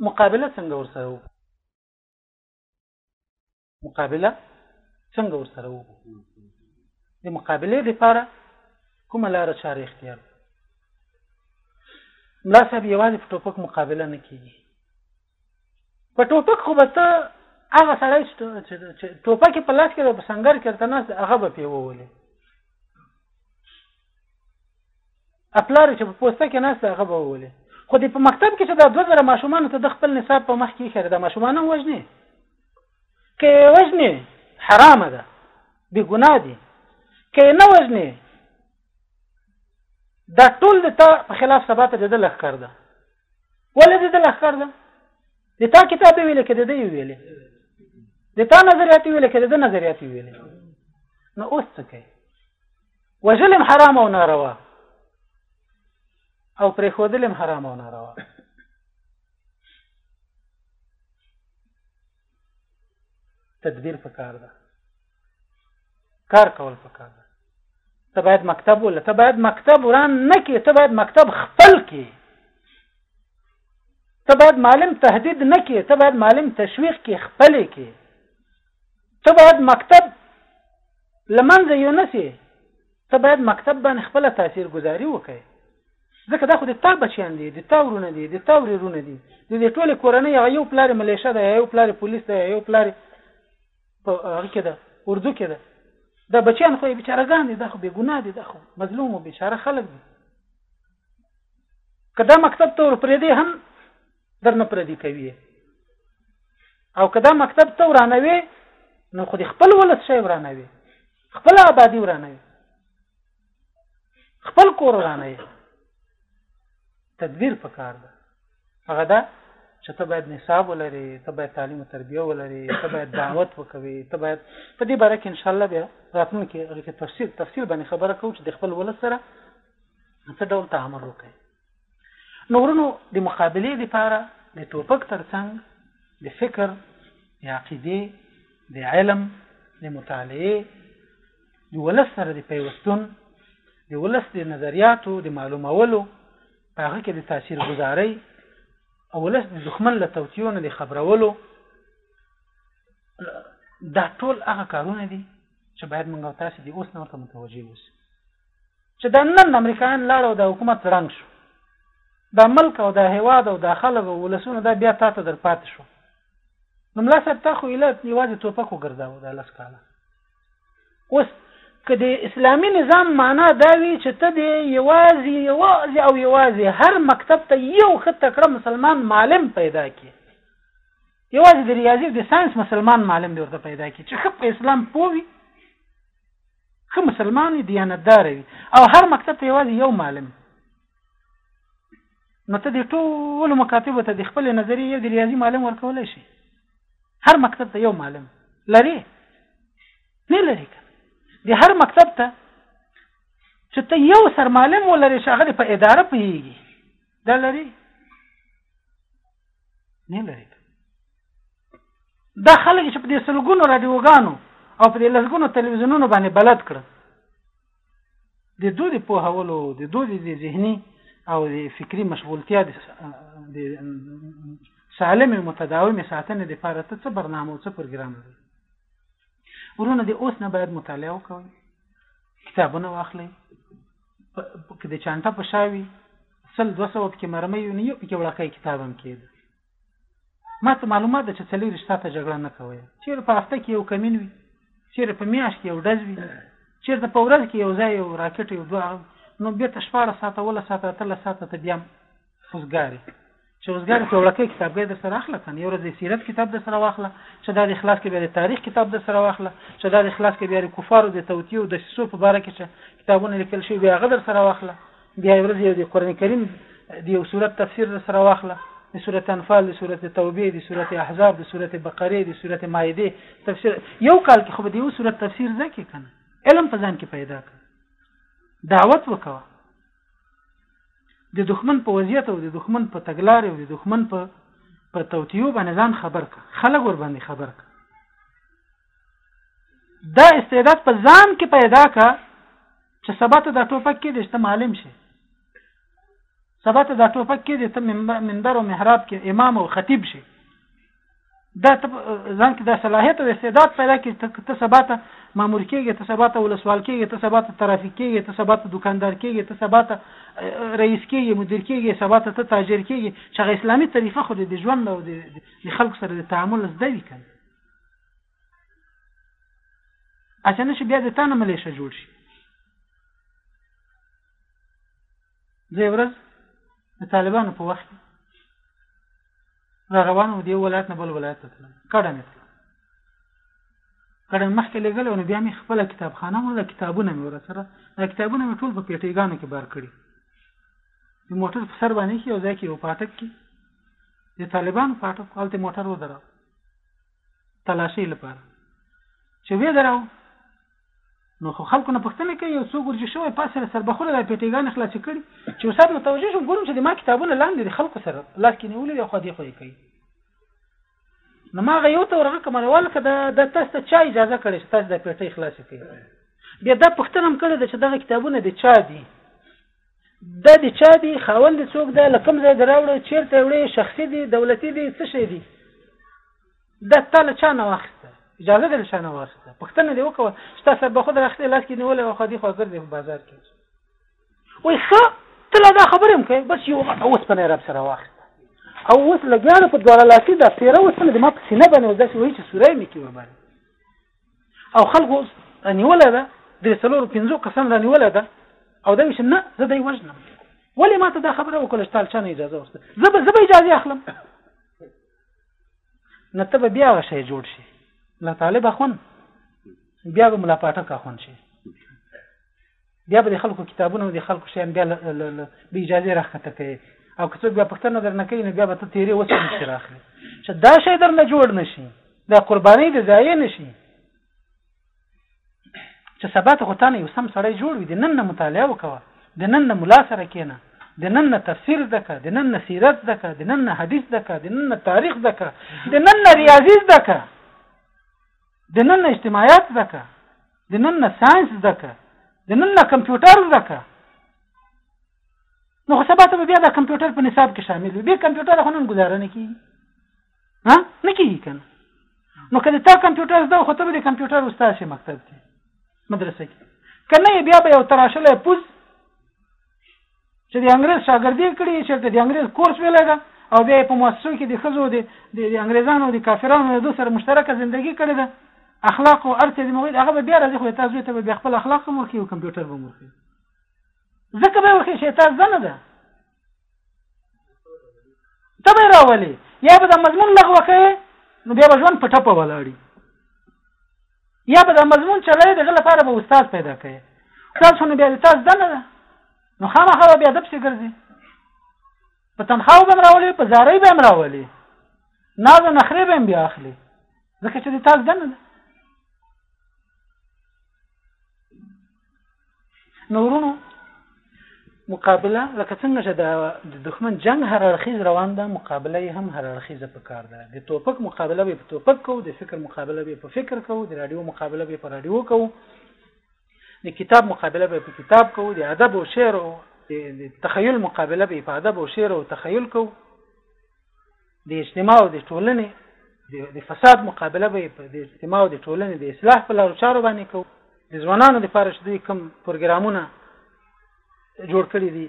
مقابله څنګه ورسره وو مقابله څنګه ورسره وو د مقابله لپاره کومه لار چاره اختیار ملا صاحب یوازې په ټوپک مقابله نه کیږي په ټوپک خو به ته هغه سړی چې ټوپک په لاس کې د سنگر کې تناس هغه به پیوولې اپلار چې په پوسټ کې ناست هغه به وولي خو د په مکتب کې چې دا 2000 ماشومان ته د خپل نصاب په مخ کې خره د ماشومان وژني کې وژني حرام ده بی ګناه دي کې نه وژني دا ټول د تا په خلاف ثبات د دل اخر ده ولې د دل اخر ده د تا کتاب ویل کې د دې ویل د تا نظریات ویل کې د نظریات ویل نو اوس څه کوي وجلم حرام او ناروا او پرې خودلم حرام او ناروا تدبیر پکار ده کار کول پکار ده ته باید مکتب ول ته باید مکتب وران نه کې ته باید مکتب خپل کې ته باید معلم تهدید نه کې ته باید معلم تشویق کې خپل کې ته باید مکتب له منځه یونسې، ته باید مکتب باندې خپله تاثیر ګذاري وکړې، ځکه دا خو د تا بچیان دي، د تا ورونه دي، د تا ورېرونه دي، د دې ټولې کورنۍ هغه یو پلار یې ملیشه ده، یا یو پلار یې پولیس ده، یا یو پلار یې په هغه کې ده، اردو کې ده، دا بچیان خو یې بیچاره ګان دي، دا خو بې ګناه دي، دا خو مظلوم او بیچاره خلک دي، که دا مکتب ته ورپرېږدې هم درنه پردي کوي او کدا مکتب ته ورانوي نو خو خپل ولس شي ورانوي خپل آبادی ورانوي خپل کور ورانوي تدبیر پکار ده هغه دا چې ته باید نصاب ولرې ته باید تعلیم او تربیه ولرې ته باید دعوت وکوي ته باید په دې باره کې ان شاء الله بیا راتلونکي کې تفصیل تفصیل باندې خبره کوو چې د خپل ولس سره څه ډول تعامل وکړي نو ورونو د مقابلې لپاره د ټوپک ترڅنګ د فکر د عقیدې د علم د مطالعې د ولس سره د پیوستون د ولس د نظریاتو د معلومولو په هغه کې د تاثیر گزاري او ولس د دښمن له توتیو نه د خبرولو دا ټول هغه کارونه دي چې باید موږ تاسو د اوس نور ته متوجه اوسو چې دا نن امریکایان لاړ او دا حکومت ړنګ شو دا ملک او دا هیواد او دا خلک او ولسونه دا بیا تاته در پاتې شو نو ملا صاحب تا خو ایله یوازې توپک وګرځاوه دا لس کاله اوس که د اسلامي نظام معنا دا وي چې ته دی یوازې یوازې او یوازې هر مکتب ته یو ښه تکړه مسلمان معلم پیدا کی یوازې د ریاضي او د ساينس مسلمان معلم دی ورته پیدا کی چې ښه په اسلام پوه وي که مسلمان وي دیانتدار وي او هر مکتب ته یوازې یو معلم نو ته د ټولو مکاتبو ته د خپلې نظریې یو د ریاضي معلم ورکولی شي هر مکتب ته یو معلم لري نه لري که د هر مکتب ته چې ته یو سر معلم ولرې چې هغه په اداره پوهېږي دا لري نه لري دا خلک چې په دې سلګونو رادیوګانو او په دې لسګونو تلویزیونونو باندې بلد کړ د دوی د پوهولو د دوی د ذهني او د فکری مشغولتیا د سالم متداوم ساتنې لپاره ته څه برنامه او څه پروګرام لري ورونه د اوس نه باید مطالعه وکوي کتابونه واخلي کې د چانټه په شاوي سل 200 کې مرمۍ نه یو کې وړکې کتاب هم کېده ما ته معلومات ده چې څه لري شته ته جګړه نه کوئ چیرې په هفته کې یو کمین وي چیرې په میاشت کې یو ډز وي چیرته په ورځ کې یو ځای یو راکټ یو دوه نو بیرته شپاړس ساعته اوولس ساعته اتلس ساعته ته بیا اوزګارې چې اوزګارې کې وړکی کتابګی در سره اخله که نه یو ورځ د سیرت کتاب در سره واخله چې دا د خلاص کې بیا د تاریخ کتاب در سره واخله چې دا د خلاص کې بیا د کفارو د توطیې او دسیسو په باره کې چې کتابونه لیکل شوي بیا هغه در سره واخله بیا یې ورځ یو د قرآن کریم د یو سورت تفسیر درسره واخله، د سورت انفال، د سورت توبې، د سورت احزاب، د سورت بقرې، د سورت مائدې تفسیر، یو کال کې خو به د یو سورت تفسیر زده کړې کنه، علم په ځان کې پیدا کړه، دعوت وکوه، د دښمن په وضعیت او د دښمن په تګلارې او د دښمن په په توتیو باندې ځان خبر کړه، خلک ورباندې خبر کړه. دا استعداد په ځان کې پیدا کا چې سبا ته دا ټوپک کې دې ته معلم شي سبا ته دا ټوپک کې دې ته منبر او محراب کې امام او خطیب شي دا ځان کې دا صلاحیت او استعداد پیدا کړي ته سبا ته مامور کېږي ته سبا ته ولسوال کېږي ته سبا ته ترافیک کېږي ته سبا ته دکاندار کېږي ته سبا ته رئیس کېږي مدیر کېږي سبا ته تاجر کېږي چې اسلامي طریقه خو د ژوند او د خلکو سره د تعامل زده وي کنه اچانه شي بیا د تانه ملیشه جوړ شي زه ورځ د طالبانو په وخت را روانو دی ولایت نه بل ولایت ته تلم کډه مې تلم کډه مخکې لګل او بیا مې خپل کتابخانه ورله کتابونه مې ور سره دا کتابونه مې ټول په پیټیګانو کې بار کړي د موټر په سر باندې کې یو ځای کې یو پاټک کې د طالبانو پاټک هلته موټر ودراو تلاشۍ لپاره چې وې دراو نو خو خلکو نه پښتنه کوي یو څو ګرځي شوی پاسه له سربخوله د پیټیګان خلاصې کړي چې وسات متوجه شم ګورم چې د ما کتابونه لاندې د خلکو سره لاس کې نیولې دی خو دې خو یې کوي نو ما غيو ته ورغه کمالوال کده د تاسو ته چا اجازه کړې چې تاسو د پیټې خلاصې کړئ بیا دا پښتنم کړې چې دغه کتابونه د چا دي دا د چا دي خاوند دي څوک ده له کوم ځای دې راوړو چیرته وړي شخصي دي دولتي دي څه شي دي دا تا له چا نه واخیسته اجازه دې له چا نه واخیسته پوښتنه دې وکړه چې تا سر به خود راخلې لاس کې نیولې او خو دې خو ګرځې په بازار کې وای ښه ته لا دا خبرې هم کوې بس یو غټه اوسپنه یې رب سره واخیسته او اوس لګیا ده په دواړه لاسي دا پیره اوسپنه دې ما په سینه باندې اوس داسې وایي چې سوری مې کېږي باندې او خلکو نیوله ده درې څلورو پنځو کسان را نیوله ده او دا ویل چې نه زه دی وژنم ولې ما ته دا خبره وکړه چې تال چا نه اجازه ورسته زه به زه به اجازه اخلم نه ته به بیا هغه شی جوړ شي لا طالب اخون بیا به ملا پاټک اخون شي بیا به د خلکو کتابونه او د خلکو شیان بیا له له له بې اجازې راښکته کوې او که څوک بیا پوښتنه درنه کوي نو بیا به ته تېرې اوس هم شي راخلې چې دا شی درنه جوړ نه شي دا قربانۍ د ضایع نه شي چې سبا ته خو تا نه یو سم سړی جوړ وي د نن نه مطالعه وکوه د نن نه ملا سره کېنه د نن نه تفسیر زده که د نن نه سیرت زده که د نن نه حدیث زده که د نن نه تاریخ زده که د نن نه ریاضي زده که د نن نه اجتماعیات زده که، د نن نه ساینس زده که، د نن نه کمپیوټر زده که، نو خو سبا ته به بیا دا کمپیوټر په نصاب کې شامل وي بې کمپیوټره خو نن ګزاره نه کېږي ها نه کېږي که نه نو که د تا کمپیوټر زده خو ته به د کمپیوټر استاد شې مکتب کې مدرسه کې که نه بیا به یو تراشلی پوز چې د انګريز شاګردي کړي چې د انګريز کورس ویلې ده او بیا په مؤسسو کې د خزو د د انګريزانو د کافرانو د سره مشترکه زندگی کړې ده اخلاق او ارته د موید هغه بیا راځي خو تاسو ته به خپل اخلاق هم ورکړي او کمپیوټر به ورکړي ځکه به ورکړي چې تاسو نه ده ته به راولي یا به د مضمون لغوه کوي نو بیا به ژوند په ټپه ولاړي یا به دا مضمون چلای دغه لپاره به استاد پیدا کړي استاد خو نو بیا د تاسو دنه ده نو خامخا به بیا د پسې ګرځي په تنخوا به راولي په زارۍ به راولي ناز او نخرې به بیا اخلي ځکه چې د تاسو دنه ده نو ورونو مقابله لکه څنګه چې د دښمن جنگ هر اړخیز روان ده مقابله یې هم هر اړخیزه په کار ده د توپک مقابله به په توپک کوو د فکر مقابله به په فکر کوو د رادیو مقابله به په رادیو کوو د کتاب مقابله به په کتاب کوو د ادب او شعر او د تخیل مقابله به په ادب او شعر او تخیل کوو د اجتماع او د ټولنې د فساد مقابله به د اجتماع او د ټولنې د اصلاح په لارو چارو باندې کوو د ځوانانو لپاره چې دوی کوم پروګرامونه جوړ کړي دي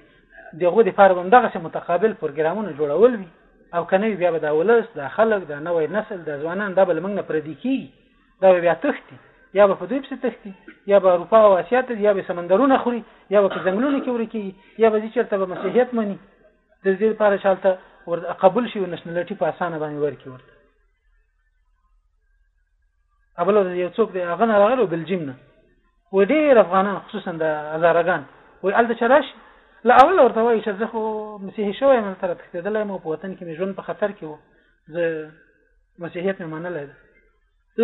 دغه لپاره هم دغه متقابل پروګرامونه جوړول وي او کنه بیا به د ولس د خلک د نوې نسل د ځوانان د بل موږ نه پردي کیږي دا بیا تختی یا به په دوی پسې تختی یا به اروپا او اسیا ته یا به سمندرونه خوري یا به په ځنګلونو کې ورکی یا به چې چرته به مسیحیت مني د دې لپاره چې هلته ور قبول شي او نشنلټي په اسانه باندې ورکړي ورته ابل ورځ یو څوک دی هغه نه راغلو بلجیم نه و ډېر افغانان خصوصا د هزارګان و هلته چې راشي له اوله ورته وایي چې زه خو مسیحي شوی یم هلته راتښتېدلی یم او په وطن کې مې ژوند په خطر کې و زه مسیحیت مې منلی دی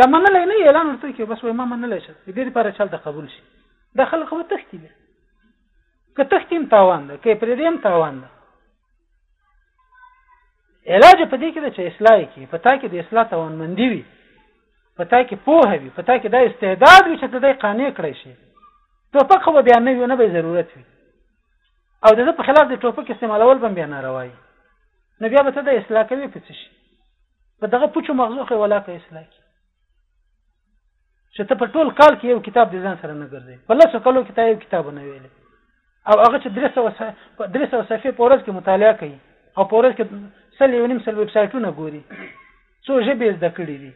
لا منلی نه اعلان ورته کوي بس وایي ما منلی شه د دې لپاره چې هلته قبول شي دا خلک به تښتي بیا که تختی هم تاوان ده که پرې هم تاوان ده علاج په دې کې ده چې اصلاح کې په تا کې د اصلاح توانمندي وي په تا کې پوهه وي په تا کې دا استعداد وي چې ته دې قانع کړی شي ټوپک خو بیا نه وي نه به ضرورت وي او د په خلاف د ټوپک استعمالول به بیا ناروا وي نو بیا به ته د اصلاح کوي په څه شي په دغه پوچو مغزو کې ولاکه اصلاح کی چې ته په ټول کال کې یو کتاب د ځان سره نه ګرځې په لاسو کلو کې تا یو کتاب نه ویلې او هغه چې 300 300 صفحې په ورځ کې مطالعه کوي او په ورځ کې سل یو نیم سل ویب سایټونه ګوري څو ژبې زده کړې دي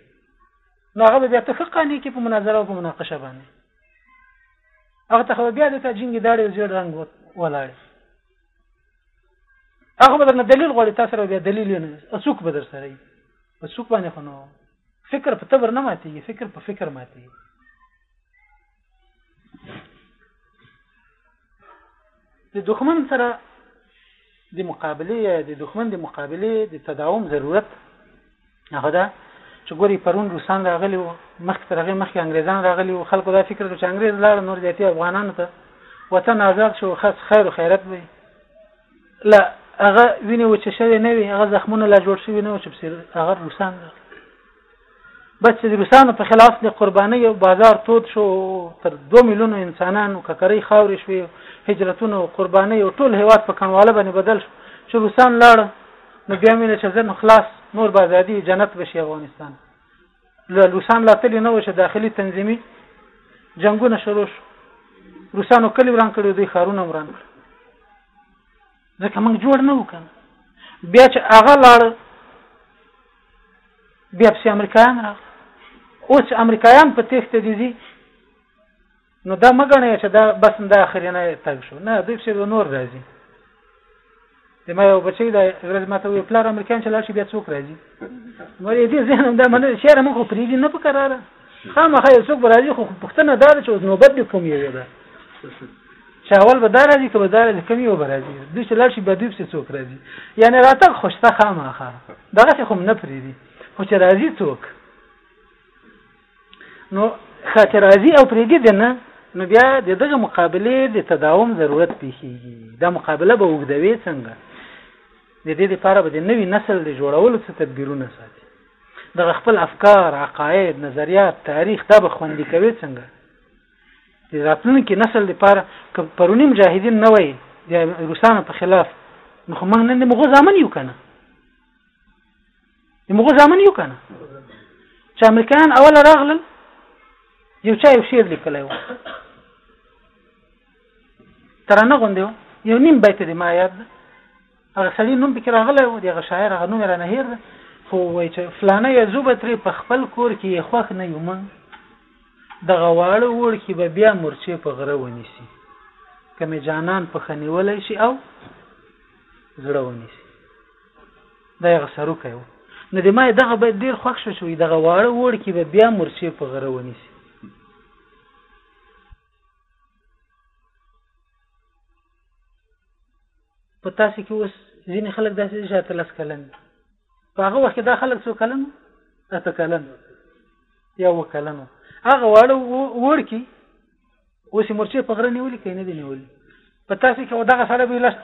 نو هغه بیا ته قانې کې په مناظره او په مناقشه باندې هغه ته بیا د تاجینګ داړې زیړ رنگ ولاړ هغه بدرنه دلیل غواړي تاسو سره بیا دلیل نه اسوک بدر سره اسوک باندې خنو فکر په تبر نه ماتيږي فکر په فکر ماتيږي د دښمن سره د مقابله یا د دښمن د مقابله د تداوم ضرورت هغه ده چې ګوري پرون روسان راغلي وو مخکې تر هغې مخکې انګریزان راغلي وو خلکو دا فکر چې انګریز لاړ نور زیاتې افغانانو ته وطن آزاد شو خاص خیر و خیرت به لا هغه وینې وچې شوې نه وي هغه زخمونه لا جوړ شوي نه وو چې پسې هغه روسان راغلل بس چې د روسانو په خلاف د قربانۍ او بازار تود شو تر دوه میلیونو انسانانو ککرۍ خاورې شوې هجرتونه او قربانۍ او ټول هیواد په کڼواله باندې بدل شو چې روسان لاړ نو بیا مینه چې زن خلاص نور به ازادي جنت بشي افغانستان له روسان لا تللی نه و چې داخلي تنظیمي جنګونه شروع شو روسانو کلی وران کړو دوی ښارونه وران کړ ځکه موږ جوړ نه وکړ بیا چې هغه لاړ بیا پسې امریکایان راغله اوس امریکایان په تېښته دي نو دا مګنه چې دا بس دا اخرینه تګ شو نه دوی چې نور راځي د ما یو بچی دا ورځ ماته وی پلار امریکایان چې لاړ شي بیا څوک راځي مې دې ذهن دا منه شهر موږ خو پریږي نه په قراره خامخا یو څوک راځي خو پښتنه دا چې اوس نوبت به کوم یو ده چې اول به دا راځي که به دا راځي کوم یو به راځي دوی چې لاړ شي بیا دوی پسې څوک راځي یعنی راتګ خوشته خامخا دغسې خو نه پرېږدي خو چې راځي څوک نو خاطر راضي او پرېږدي د نه نو بیا د دغه مقابله د تداوم ضرورت پیښیږي دا مقابله به وګدوي څنګه د دې لپاره به د نوي نسل د جوړولو څخه تدبیرونه ساتي دغه خپل افکار عقاید نظریات تاریخ دا به خوندي کوي څنګه د راتلونکي نسل لپاره که پرونی مجاهدین نه وای د روسانو په خلاف نو موږ نن موږ ځامن یو کنه د مغو ځامن یو کنه چې امریکایان اول راغلل یو چا یو شعر لیکلی و ترانه غوندې و یو نیم بیت دی ما یاد ده هغه سړي نوم پکې راغلی و د هغه شاعر هغه نوم یې رانه هېر ده خو وایي چې فلانه یا زوبه ترې په خپل کور کې یې خوښ نه یو موږ دغه واړه وړ کې به بیا مورچې په غره ونیسي که مې جانان پښه نیولی شي او زړه ونیسي دا هغه سروکی و، نو د ما دغه بیت ډېر خوښ شو چې وایي، دغه واړه وړکي به بیا مورچې په غره ونیسي. په تاسو کې اوس ځینې خلک داسې دي چې اتلس کلن دي په هغه وخت کې دا خلک څو کلن اته کلن یا اووه کلن هغه واړه وړکي اوس مورچې په غره نیولې کې نه دي نیولې په تاسو کې دغه سړی به لس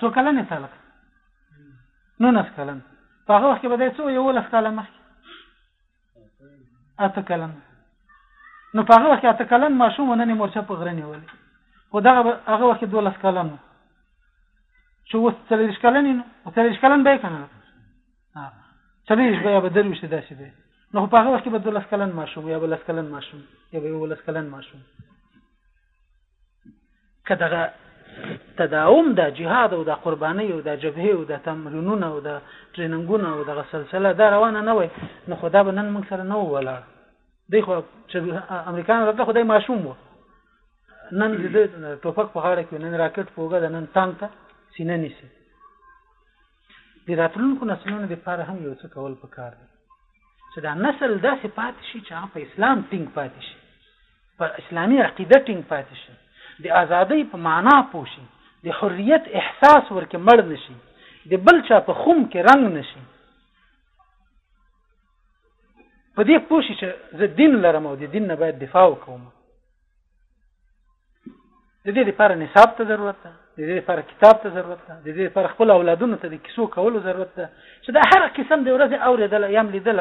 څو کلن یې سړک نولس کلن په هغه وخت کې به دی څو یولس کاله مخکې اته کلن نو په هغه وخت کې اته کلن ماشوم نن یې مورچه په غره نیولې خو دغه هغه وخت کې دولس کلن و چې اوس څلوېښت کلن یې نو څلوېښت کلن به یې که نه څلوېښت به یا به درویشت داسې به نو خو په هغه وخت کې به دولس کلن ماشوم یا به لس کلن ماشوم یا به یولس کلن ماشوم که دغه تداوم د جهاد او د قربانۍ او د جبهې او د تمرینونو او د ټریننګونو او دغه سلسله دا روانه نه وای نو خدا به نن موږ سره نه ولاړ دی خو چې امریکایان راته خدای ماشوم وو نن د ټوپک په غاړه کې نن راکټ پوګه د نن تانته سینه نیسي د راتلونکو نسلونو لپاره هم یو څه کول پکار دي چې دا نسل داسې پاتې شي چې هغه په اسلام ټینګ پاتې شي په اسلامي عقیده ټینګ پاتې شي د ازادۍ په معنا پوه شي د حریت احساس ورکې مړ نشي د بل چا په خوم کې رنګ نشي په دې پوه شي چې زه دین لرم او د دین نه باید دفاع وکوم د دې لپاره نصاب ته ضرورت ده د دې لپاره کتاب ته ضرورت ده د دې لپاره خپل اولادونو ته د کیسو کولو ضرورت ده چې دا هر قسم د ورځې اوریدل یا هم لیدل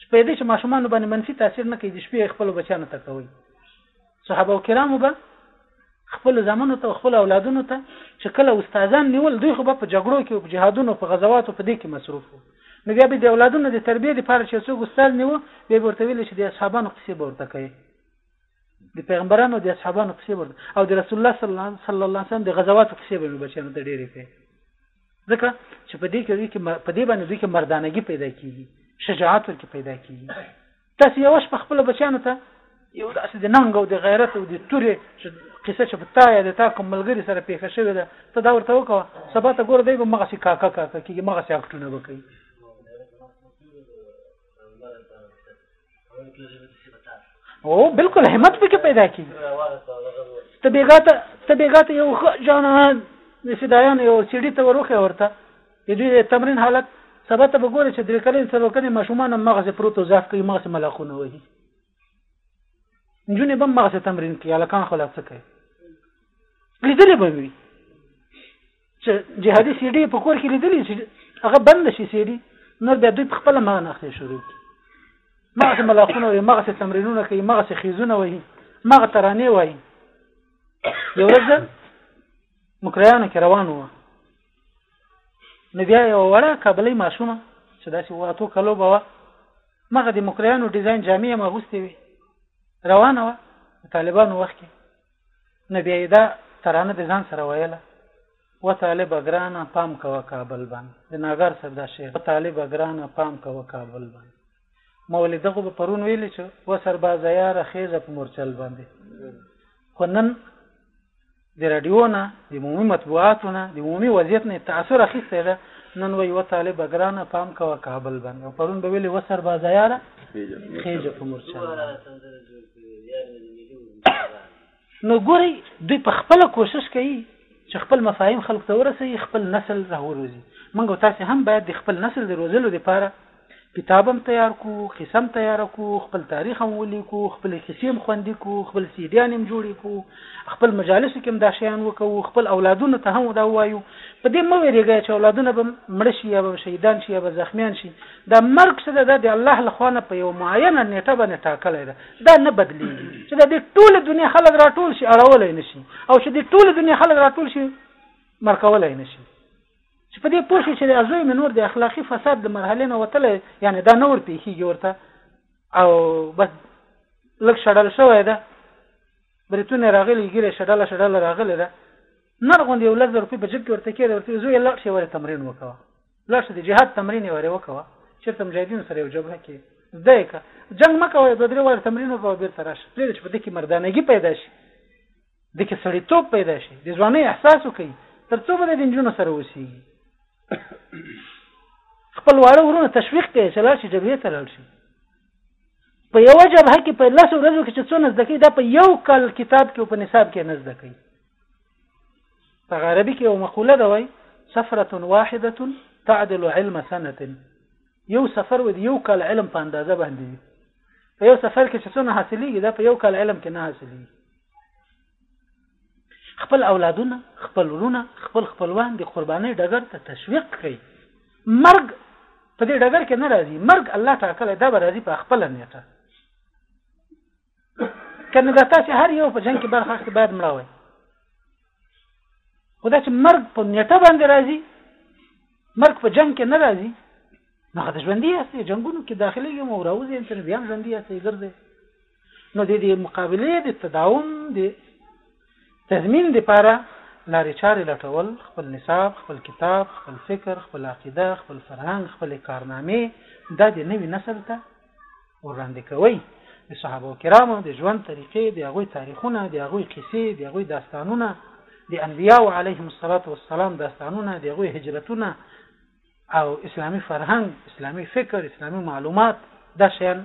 چې په دې چې ماشومان باندې منفي تاثیر نه کوي د شپې خپل بچیانو ته کوي صحابه کرامو به خپل زمونو ته خپل اولادونو ته چې کله استادان نیول دوی خو په جګړو کې او په جهادونو په غزواتو په دې کې مصروف وو نو بیا به د اولادونو د تربیې لپاره چې څوک استاد نیو به ورته ویل چې د اصحابانو قصې به ورته کوي د پیغمبرانو او د اصحابانو قصې ورته او د رسول الله صلی الله علیه وسلم د غزواتو قصې به مې بچیانو ته ډېرې کوي ځکه چې په دې کې دوی کې په دې باندې دوی کې مردانګي پیدا کیږي شجاعت ورکې پیدا کیږي تاسو یو شپه خپل بچیانو ته یو داسې د ننګ او د غیرت او د تورې قصه چې په تا یا د تا کوم ملګری سره پیښه شوې ده ته دا ورته وکړه سبا ته ګوره دی به مغسې کاکا کاکا کېږي مغسې اکټونه به کوي او بالکل همت به کې پیدا کی ته بیګا ته ته بیګا ته یو جان د فدایان یو سیډي ته وروخه ورته د دې تمرین حالت سبا ته وګوره چې درې کلین سره کلین ماشومان مغز پروت او ضعف کوي مغز ملاخونه وهي نجونې به مغز تمرین کوي الکان خلاص کوي لیدلې به وي چې جهادي سیډي په کور کې لیدلې چې هغه بند شي سیډي نور بیا دوی په خپل ما نه اخلي شروع کی مغه ملاقونه وي مغه تمرینونه کوي مغه خيزونه وي مغه ترانه وي یو ورځ مکریانو کې روان و نو بیا یو وړه کابلې ماشومه چې داسې واتو کلو بوا مغه د مکریانو ډیزاین جامې ما غوستې وي روانه و طالبانو وخت کې نه بیا یې دا ترانه د ځان سره ویله و طالبه ګرانه پام کوه کابل باندې د ناګار صاحب دا شعر و طالبه ګرانه پام کوه کابل باندې مولي دغه به پرون ویلې چې و سربازه یاره خېزه په مورچل باندې خو نن د رادیو نه د عمومي مطبوعاتو نه د عمومي وضعیت نه تاثر اخیستی ده نن وایي یوه طالبه ګرانه پام کوه کابل باندې او پرون به ویلې وه سربازه یاره خېژه په مورچه نو ګورئ دوی په خپله کوشش کوي چې خپل مفاهیم خلکو ته ورسوي خپل نسل راوروزي موږ تاسو هم باید د خپل نسل د روزلو لپاره کتاب هم تیار کو قصه هم تیار کو خپل تاریخ هم ولیکو خپل کیسې هم خوندي کو خپل سیډیان هم جوړې کو خپل مجالس کې هم دا شیان وکړو خپل اولادونو ته هم دا وایو په دې مو ویریږي چې اولادونه به مړ شي یا به شهیدان شي یا به زخمیان شي دا مرګ چې دی دا د الله له خوا نه په یوه معینه نېټه باندې ټاکلی ده، دا نه بدلېږي، چې د دې ټولې دنیا خلک راټول شي اړولی نه شي او چې د ټولې دنیا خلک راټول شي مرکولی نه شي. چې په دې پوه شي چې د ازوی مې نور د اخلاقي فساد د مرحلې نه وتلی یعنې دا نه ور پېښېږي ورته او بس لږ شړل شوی ده بریتونه راغلي ګیره شډله شډله راغلې ده نر غوندې یو لس زره روپۍ په جیب کې ورته کېده، ورته ویې زویه لاړ شې یوارې تمرین وکوه، لاړ شې د جهاد تمرین یوارې وکوه، چېرته مجاهدینو سره یو جبهه کې زده یې که، جنګ مه کوه، دوه درې وارې تمرین وکوه بېرته راشه، پرېږده چې په ده کې مردانګي پیدا شي، ده کې سړیتوب پیدا شي، د ځوانۍ احساس وکړي، تر څو به دی د نجونو سره اوسېږي. خپل واړه ورونه تشویق کوي چې لاړ شي جبهې ته لاړ شي په یوه جبهه کې په لسو ورځو کې چې څونه زده کوي دا په یو کال کتاب کې او په نصاب کې نه زده کوي په عربي کې یو مقوله ده وای سفره واحده تعدل علم سنه یو سفر و یو کال علم په اندازه باندې وي په یو سفر کې چې څونه حاصلېږي دا په یو کال علم کې نه حاصلېږي خپل اولادونه خپل ورونه خپل خپلوان د قربانۍ ډګر ته تشویق کوي مرګ په دې ډګر کې نه راځي مرګ الله ټاکلی دا به راځي په خپل نیټه کنه دا تاسو هر یو په جنگ کې برخه اخلي باید مړ وای خو دا چې مرګ په نیټه باندې راځي مرګ په جنگ کې نه راځي نو هغه ژوندۍ یاستې جنگونو کې داخلي یو او راوځي انسان بیا ژوندۍ یاستې ګرځي نو د دې مقابله د تداوم د تضمین دپاره لارې چارې لټول، خپل نصاب، خپل کتاب، خپل فکر، خپله عقیده، خپل فرهنګ، خپلې کارنامې دا دې نوي نسل ته وړاندې کوئ، د صحابه کرامو د ژوند طریقې، د هغوی تاریخونه، د هغوی قصې، د هغوی داستانونه، د انبیاوو علیهم الصلوة والسلام داستانونه، د هغوی هجرتونه او اسلامي فرهنګ، اسلامي فکر، اسلامي معلومات دا شیان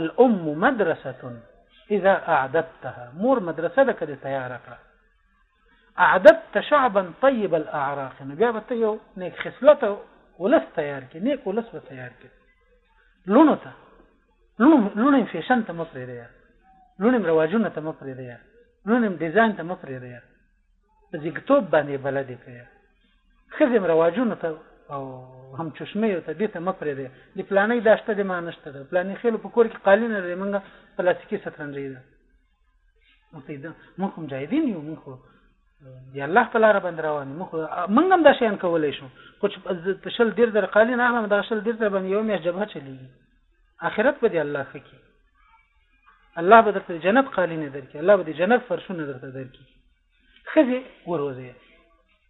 الام مدرسه اذا اعددتها مور مدرسه ده که دې تیاره کړه اعددت شعبا طيب الاعراق نو بیا به ته یو نیک خصلت ولس تیار کې نیک ولس به تیار کې لونو ته لونو فیشن ته مفرې دی لونو رواجونه ته مفرې دی لونو ډیزاین ته مفرې دی په زیږتوب باندې بلدې که ښځې هم رواجونو ته او هم چشمیو ته دې ته مه پرېږدئ د فلانۍ دا شته د ما نشته ده فلاني خېلو په کور کې قالي نه لري موږ پلاستیکي سترنجۍ ده موږ هم جایدین یو موږ خو د الله په لاره باندې روان یو موږ هم دا شیان کولی شو خو چې په شل ډېر در قالي نه اخلم دغه شل ډېر در باندې یو میاشت جبهه چلیږي آخرت به دې الله ښه کړي الله به درته جنت قالینه درکړي الله به د جنت فرشونه درته درکړي خزي وروزي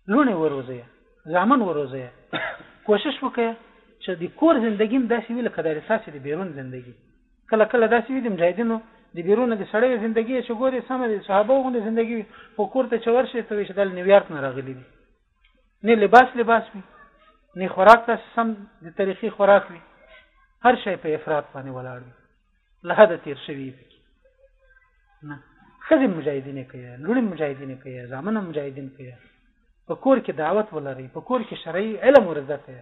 لونه وروزي زامن وروزي کوشش وکړي چې د کور زندگی هم داسې وي لکه د اساسي د بیرون زندگی کله کله داسې وي د مجاهدینو د بیرون د سړی زندگی چې ګوري سم د صحابه غوندې زندگی وي خو کور ته چور شي ته چې د نیویارک نه راغلي دي نه لباس لباس وي نه خوراک تاسو سم د تاریخي خوراک وي هر شی په افراط باندې ولاړ وي له حد تیر شوی پکې نه خزه مجاهدین کوي لوري مجاهدین کوي ځامن مجاهدین کوي په کور کې دعوت ولري په کور کې شرعي علم ورزده کوي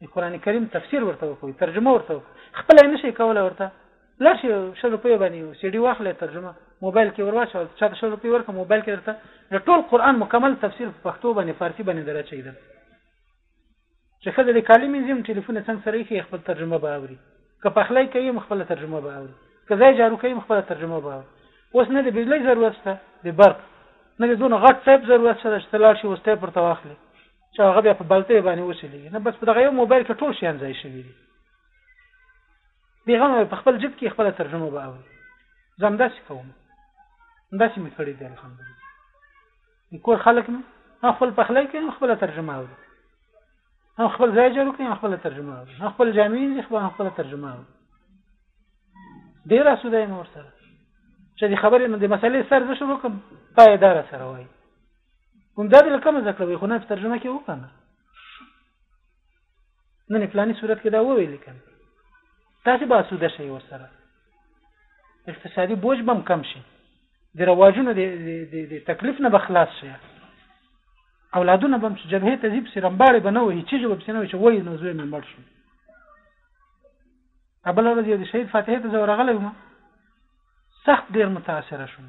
د قران کریم تفسیر ورته وکوي ترجمه ورته خپل نه شي کوله ورته لږ شل روپۍ باندې سی ډي واخلې ترجمه موبایل کې ورواچو چې د شل روپۍ ورکه موبایل کې درته ټول قران مکمل تفسیر په پښتو باندې فارسی باندې درچې ده چې ښځه د کالي مینځي هم ټلیفون یې څنګ سره ایښی یې خپل ترجمه به اوري که پخلی کوي هم خپله ترجمه به اوري که ځای جارو کوي هم خپله ترجمه به اوري اوس نه د بجلۍ ضرورت شته د برق نه د دونه غټ ټایپ ضرورت شته چې ته لاړ شي اوس ټایپ ورته واخلې چې هغه بیا په بلتۍ باندې وچلېږي نه بس په دغه یو موبایل کې ټول شیان ځای شوي دي بېغمه په خپل جیب کې خپله ترجمه به اوري زه همداسې کوم همداسې مې کړې دي الحمدلله د کور خلک هم خپل پخلی کوي هم خپله ترجمه اوري هم خپل ځای جارو کوي هم خپله ترجمه اوري هم خپل جامې وینځي هم خپله ترجمه اوري ډېر اسوده یم ورسره چې د خبرې د مسلې سر زه شروع کوم پایداره سره وایي همدا د کومه زده کړه وي خو نه ترجمه کې وکړه نن پلاني صورت کې دا وویل کنه تاسو به اسوده شئ ورسره اقتصادي بوج بم کم شي د رواجونو د د تکلیف نه بخلاص شي اولادونه بم چې جبهه ته زیب سره مباړې بنو هي چې جواب سينه چې وای نو زوی مې مړ شو ابل ورځ یو د شهید فاتحه ته زور غلم سخت ډیر متاثر شوم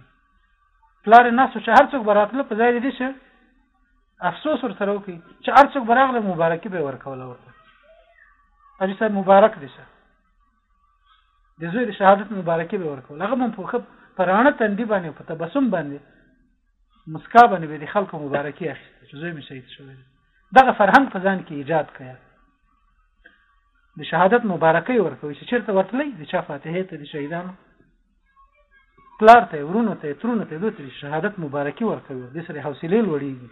پلار نه سوچ هر څوک براتله په ځای دې شه افسوس ور سره وکي چې هر څوک براغله مبارکي به ورکول ورته اجي صاحب مبارک دي شه د زوی د شهادت مبارکي به ورکول هغه هم په پرانه تندي باندې په تبسم باندې مسکا باندې به د خلکو مبارکي اخیسته چې زوی مې شهید شوی دغه فرهنګ په ځان کې ایجاد کړي د شهادت مبارکي ورکوي چې چیرته ورتلې د چا فاتحه ته د شهیدانو پلار ته ورونو ته ترونو ته دوی شهادت مبارکي ورکوي د سره حوصله لوړیږي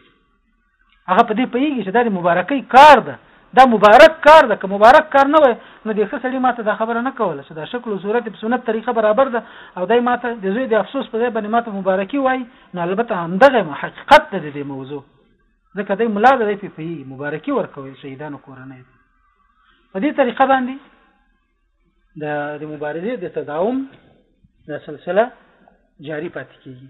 هغه په دې پوهېږي چې دا د مبارکۍ کار ده دا مبارک کار ده که مبارک کار نه وای نو د ښه سړي ماته دا خبره نه کوله چې دا شکل او صورت په سنت طریقه برابر ده او دای ماته د زوی د افسوس په ځای باندې ماته مبارکي وای نو البته همدغه مو حقیقت ده د دې موضوع ځکه دای ملا ده په پی مبارکي ورکوي شهیدانو کورنۍ په دې طریقه باندې د د مبارزې د تداوم د سلسله جاری پاتې کیږي